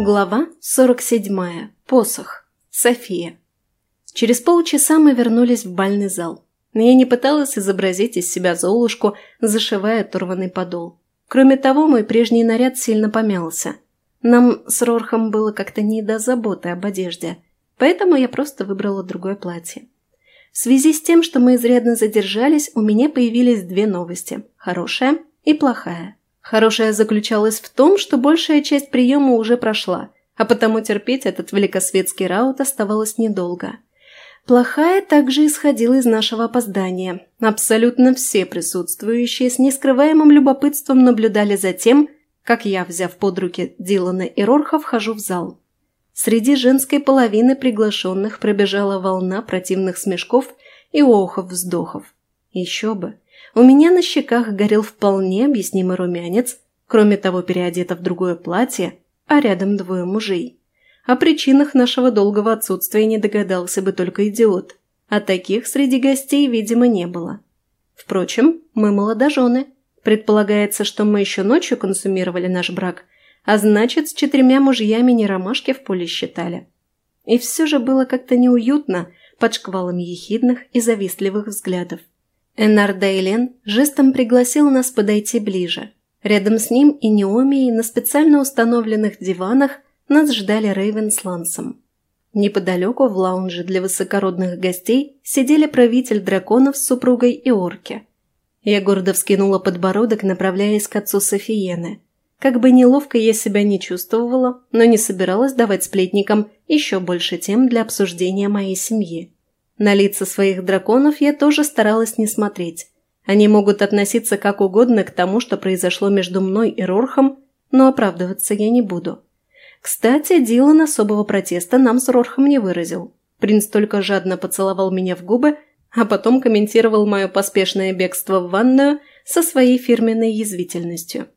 Глава 47. Посох. София. Через полчаса мы вернулись в бальный зал. Но я не пыталась изобразить из себя Золушку, зашивая оторванный подол. Кроме того, мой прежний наряд сильно помялся. Нам с Рорхом было как-то не до заботы об одежде, поэтому я просто выбрала другое платье. В связи с тем, что мы изрядно задержались, у меня появились две новости – хорошая и плохая. Хорошее заключалось в том, что большая часть приема уже прошла, а потому терпеть этот великосветский раут оставалось недолго. Плохая также исходила из нашего опоздания. Абсолютно все присутствующие с нескрываемым любопытством наблюдали за тем, как я, взяв под руки Дилана и Рорха, вхожу в зал. Среди женской половины приглашенных пробежала волна противных смешков и охов-вздохов. Еще бы! У меня на щеках горел вполне объяснимый румянец, кроме того переодета в другое платье, а рядом двое мужей. О причинах нашего долгого отсутствия не догадался бы только идиот, а таких среди гостей, видимо, не было. Впрочем, мы молодожены. Предполагается, что мы еще ночью консумировали наш брак, а значит, с четырьмя мужьями не ромашки в поле считали. И все же было как-то неуютно под шквалом ехидных и завистливых взглядов. Энар Дейлен жестом пригласил нас подойти ближе. Рядом с ним и Неомией на специально установленных диванах нас ждали Рейвен с Лансом. Неподалеку в лаунже для высокородных гостей сидели правитель драконов с супругой и орки. Я гордо вскинула подбородок, направляясь к отцу Софиены. Как бы неловко я себя не чувствовала, но не собиралась давать сплетникам еще больше тем для обсуждения моей семьи. На лица своих драконов я тоже старалась не смотреть. Они могут относиться как угодно к тому, что произошло между мной и Рорхом, но оправдываться я не буду. Кстати, Дилан особого протеста нам с Рорхом не выразил. Принц только жадно поцеловал меня в губы, а потом комментировал мое поспешное бегство в ванную со своей фирменной язвительностью.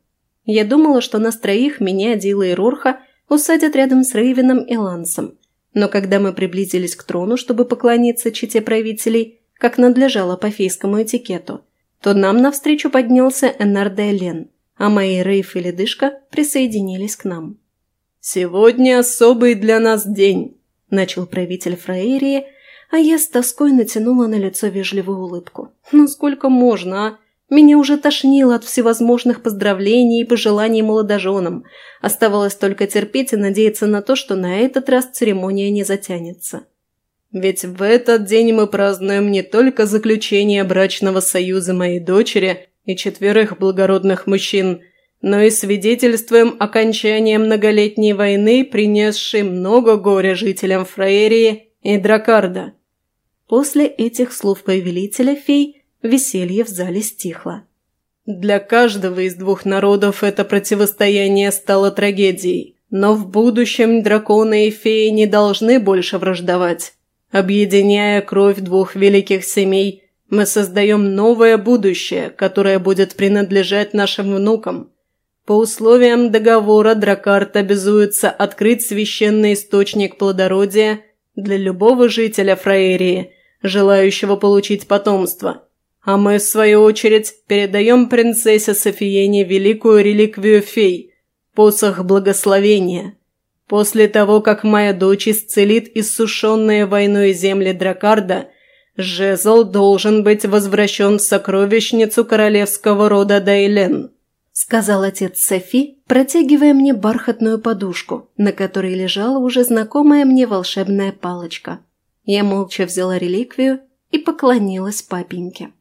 Я думала, что нас троих, меня, Дила и Рорха, усадят рядом с Рейвеном и Лансом – но когда мы приблизились к трону, чтобы поклониться чите правителей, как надлежало по фейскому этикету, то нам навстречу поднялся Энар Лен, а мои Рейф и Ледышка присоединились к нам. «Сегодня особый для нас день», – начал правитель Фраерии, а я с тоской натянула на лицо вежливую улыбку. «Ну сколько можно, а? Меня уже тошнило от всевозможных поздравлений и пожеланий молодоженам. Оставалось только терпеть и надеяться на то, что на этот раз церемония не затянется. Ведь в этот день мы празднуем не только заключение брачного союза моей дочери и четверых благородных мужчин, но и свидетельствуем окончания многолетней войны, принесшей много горя жителям Фраерии и Дракарда. После этих слов повелителя фей – Веселье в зале стихло. Для каждого из двух народов это противостояние стало трагедией, но в будущем драконы и феи не должны больше враждовать. Объединяя кровь двух великих семей, мы создаем новое будущее, которое будет принадлежать нашим внукам. По условиям договора Дракарт обязуется открыть священный источник плодородия для любого жителя Фраерии, желающего получить потомство – а мы, в свою очередь, передаем принцессе Софиене великую реликвию фей – посох благословения. После того, как моя дочь исцелит иссушенные войной земли Дракарда, жезл должен быть возвращен в сокровищницу королевского рода Дайлен», – сказал отец Софи, протягивая мне бархатную подушку, на которой лежала уже знакомая мне волшебная палочка. Я молча взяла реликвию и поклонилась папеньке.